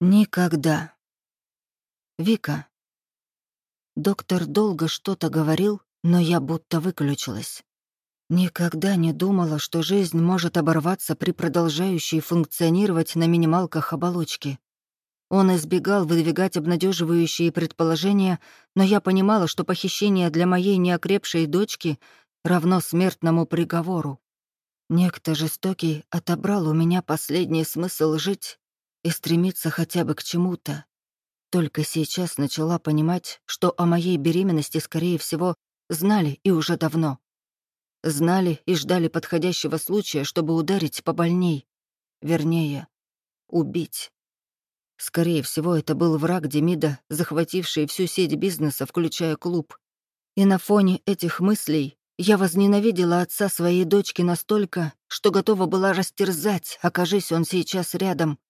Никогда. Вика. Доктор долго что-то говорил, но я будто выключилась. Никогда не думала, что жизнь может оборваться при продолжающей функционировать на минималках оболочки. Он избегал выдвигать обнадеживающие предположения, но я понимала, что похищение для моей неокрепшей дочки равно смертному приговору. Некто жестокий отобрал у меня последний смысл жить и стремиться хотя бы к чему-то. Только сейчас начала понимать, что о моей беременности, скорее всего, знали и уже давно. Знали и ждали подходящего случая, чтобы ударить побольней. Вернее, убить. Скорее всего, это был враг Демида, захвативший всю сеть бизнеса, включая клуб. И на фоне этих мыслей я возненавидела отца своей дочки настолько, что готова была растерзать, окажись он сейчас рядом.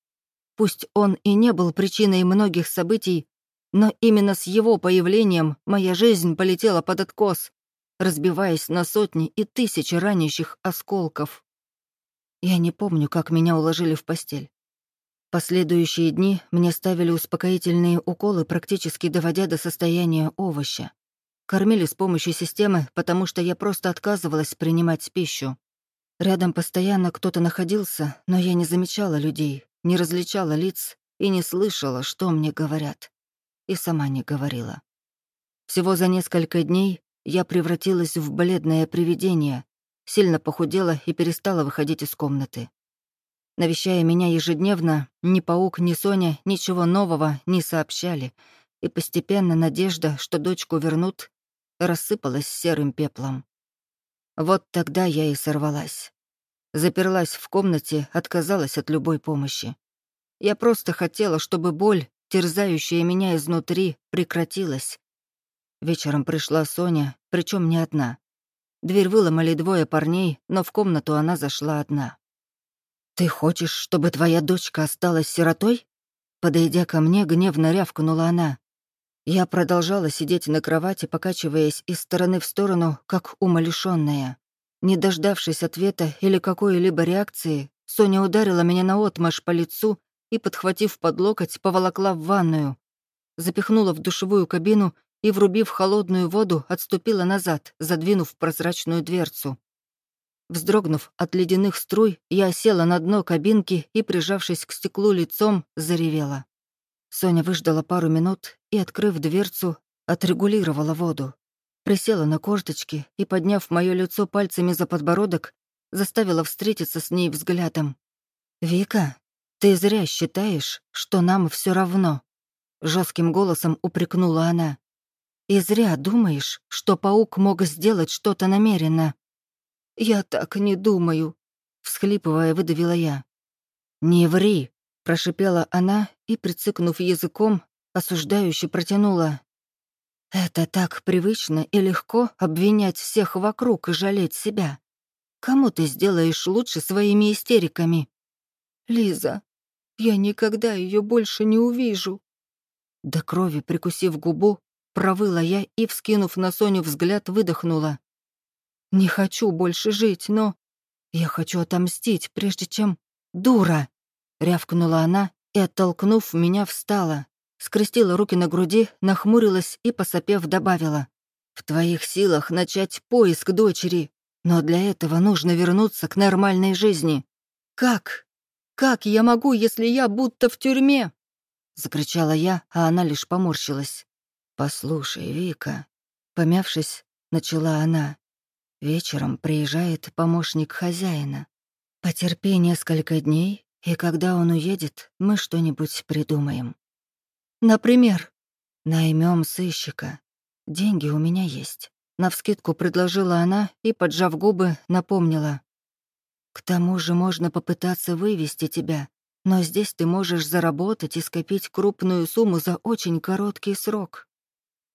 Пусть он и не был причиной многих событий, но именно с его появлением моя жизнь полетела под откос, разбиваясь на сотни и тысячи ранящих осколков. Я не помню, как меня уложили в постель. Последующие дни мне ставили успокоительные уколы, практически доводя до состояния овоща. Кормили с помощью системы, потому что я просто отказывалась принимать пищу. Рядом постоянно кто-то находился, но я не замечала людей, не различала лиц и не слышала, что мне говорят. И сама не говорила. Всего за несколько дней я превратилась в бледное привидение, сильно похудела и перестала выходить из комнаты. Навещая меня ежедневно, ни Паук, ни Соня ничего нового не сообщали, и постепенно надежда, что дочку вернут, рассыпалась серым пеплом. Вот тогда я и сорвалась. Заперлась в комнате, отказалась от любой помощи. Я просто хотела, чтобы боль, терзающая меня изнутри, прекратилась. Вечером пришла Соня, причем не одна. Дверь выломали двое парней, но в комнату она зашла одна. «Ты хочешь, чтобы твоя дочка осталась сиротой?» Подойдя ко мне, гневно рявкнула она. Я продолжала сидеть на кровати, покачиваясь из стороны в сторону, как умалишённая. Не дождавшись ответа или какой-либо реакции, Соня ударила меня наотмашь по лицу и, подхватив под локоть, поволокла в ванную. Запихнула в душевую кабину и, врубив холодную воду, отступила назад, задвинув прозрачную дверцу. Вздрогнув от ледяных струй, я села на дно кабинки и, прижавшись к стеклу лицом, заревела. Соня выждала пару минут и, открыв дверцу, отрегулировала воду присела на корточки и, подняв мое лицо пальцами за подбородок, заставила встретиться с ней взглядом. «Вика, ты зря считаешь, что нам все равно», — жестким голосом упрекнула она. «И зря думаешь, что паук мог сделать что-то намеренно». «Я так не думаю», — всхлипывая, выдавила я. «Не ври», — прошипела она и, прицикнув языком, осуждающе протянула. Это так привычно и легко обвинять всех вокруг и жалеть себя. Кому ты сделаешь лучше своими истериками? Лиза, я никогда ее больше не увижу. До крови прикусив губу, провыла я и, вскинув на Соню взгляд, выдохнула. Не хочу больше жить, но... Я хочу отомстить, прежде чем... Дура! Рявкнула она и, оттолкнув меня, встала скрестила руки на груди, нахмурилась и, посопев, добавила. «В твоих силах начать поиск дочери, но для этого нужно вернуться к нормальной жизни. Как? Как я могу, если я будто в тюрьме?» Закричала я, а она лишь поморщилась. «Послушай, Вика», помявшись, начала она. «Вечером приезжает помощник хозяина. Потерпи несколько дней, и когда он уедет, мы что-нибудь придумаем. Например, наймем сыщика. Деньги у меня есть. Навскидку предложила она и, поджав губы, напомнила. К тому же можно попытаться вывести тебя, но здесь ты можешь заработать и скопить крупную сумму за очень короткий срок.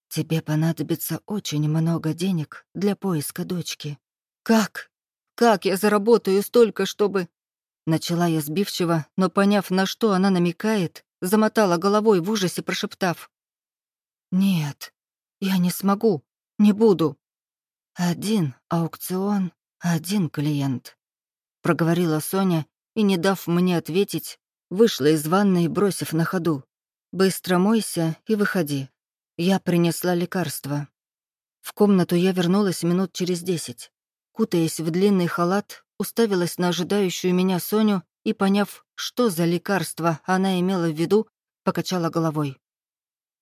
Тебе понадобится очень много денег для поиска дочки. Как? Как я заработаю столько, чтобы... Начала я сбивчиво, но, поняв, на что она намекает, замотала головой в ужасе, прошептав. «Нет, я не смогу, не буду. Один аукцион, один клиент», — проговорила Соня и, не дав мне ответить, вышла из ванной, бросив на ходу. «Быстро мойся и выходи. Я принесла лекарство». В комнату я вернулась минут через десять. Кутаясь в длинный халат, уставилась на ожидающую меня Соню и, поняв, что за лекарство она имела в виду, покачала головой.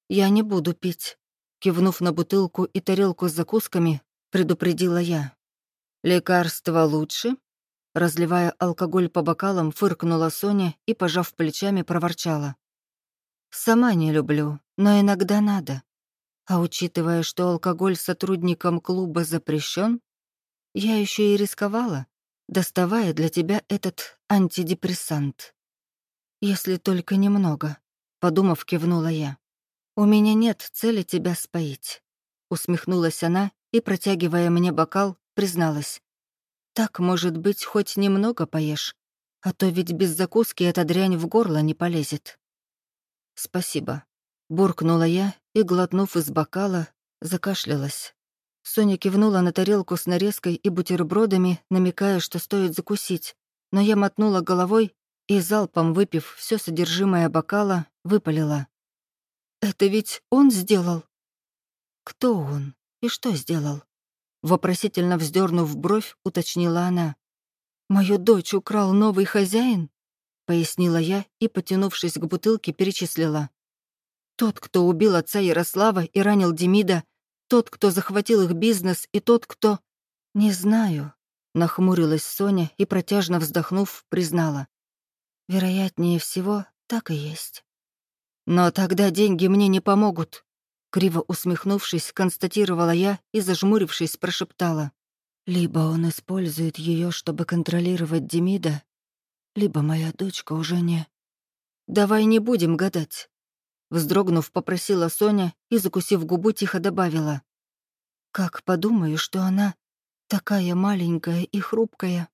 «Я не буду пить», — кивнув на бутылку и тарелку с закусками, предупредила я. «Лекарство лучше?» Разливая алкоголь по бокалам, фыркнула Соня и, пожав плечами, проворчала. «Сама не люблю, но иногда надо. А учитывая, что алкоголь сотрудникам клуба запрещен, я еще и рисковала, доставая для тебя этот антидепрессант. Если только немного, подумав, кивнула я. У меня нет цели тебя споить. Усмехнулась она и, протягивая мне бокал, призналась. Так, может быть, хоть немного поешь, а то ведь без закуски эта дрянь в горло не полезет. Спасибо. Буркнула я и, глотнув из бокала, закашлялась. Соня кивнула на тарелку с нарезкой и бутербродами, намекая, что стоит закусить, но я мотнула головой и, залпом выпив все содержимое бокала, выпалила. «Это ведь он сделал?» «Кто он и что сделал?» Вопросительно вздернув бровь, уточнила она. «Мою дочь украл новый хозяин?» Пояснила я и, потянувшись к бутылке, перечислила. «Тот, кто убил отца Ярослава и ранил Демида, тот, кто захватил их бизнес, и тот, кто...» «Не знаю», — нахмурилась Соня и, протяжно вздохнув, признала. «Вероятнее всего, так и есть». «Но тогда деньги мне не помогут», — криво усмехнувшись, констатировала я и, зажмурившись, прошептала. «Либо он использует ее, чтобы контролировать Демида, либо моя дочка уже не...» «Давай не будем гадать. Вздрогнув, попросила Соня и, закусив губу, тихо добавила. «Как подумаю, что она такая маленькая и хрупкая.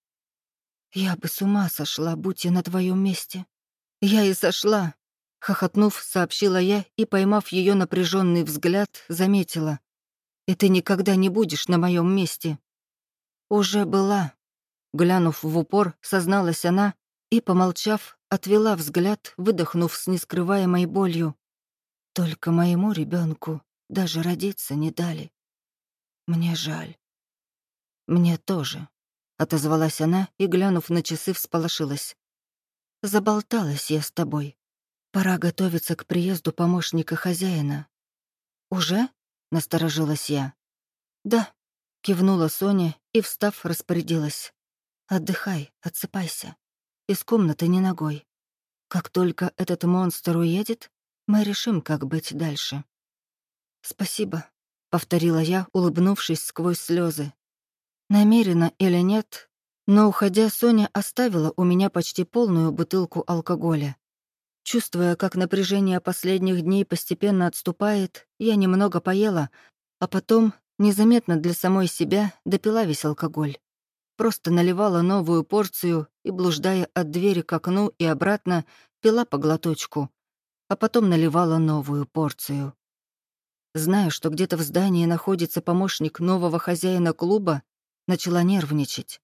Я бы с ума сошла, будь я на твоем месте. Я и сошла», — хохотнув, сообщила я и, поймав ее напряженный взгляд, заметила. «И ты никогда не будешь на моем месте». «Уже была», — глянув в упор, созналась она и, помолчав, отвела взгляд, выдохнув с нескрываемой болью. Только моему ребенку даже родиться не дали. Мне жаль. Мне тоже, — отозвалась она и, глянув на часы, всполошилась. Заболталась я с тобой. Пора готовиться к приезду помощника хозяина. «Уже?» — насторожилась я. «Да», — кивнула Соня и, встав, распорядилась. «Отдыхай, отсыпайся. Из комнаты не ногой. Как только этот монстр уедет, мы решим, как быть дальше». «Спасибо», — повторила я, улыбнувшись сквозь слезы. Намеренно или нет, но, уходя, Соня оставила у меня почти полную бутылку алкоголя. Чувствуя, как напряжение последних дней постепенно отступает, я немного поела, а потом, незаметно для самой себя, допила весь алкоголь. Просто наливала новую порцию и, блуждая от двери к окну и обратно, пила по глоточку, а потом наливала новую порцию. Зная, что где-то в здании находится помощник нового хозяина клуба, начала нервничать.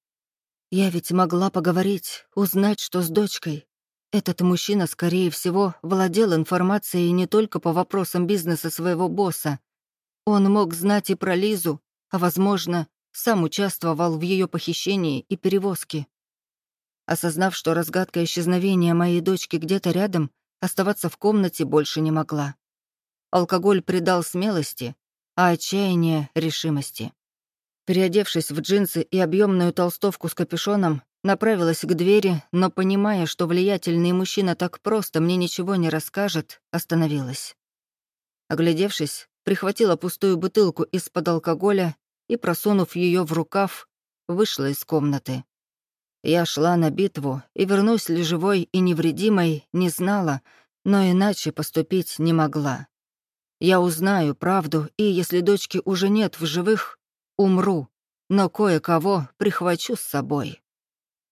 Я ведь могла поговорить, узнать, что с дочкой. Этот мужчина, скорее всего, владел информацией не только по вопросам бизнеса своего босса. Он мог знать и про Лизу, а, возможно, сам участвовал в ее похищении и перевозке. Осознав, что разгадка исчезновения моей дочки где-то рядом, Оставаться в комнате больше не могла. Алкоголь придал смелости, а отчаяние — решимости. Переодевшись в джинсы и объемную толстовку с капюшоном, направилась к двери, но, понимая, что влиятельный мужчина так просто мне ничего не расскажет, остановилась. Оглядевшись, прихватила пустую бутылку из-под алкоголя и, просунув ее в рукав, вышла из комнаты. Я шла на битву, и вернусь ли живой и невредимой, не знала, но иначе поступить не могла. Я узнаю правду, и если дочки уже нет в живых, умру, но кое-кого прихвачу с собой.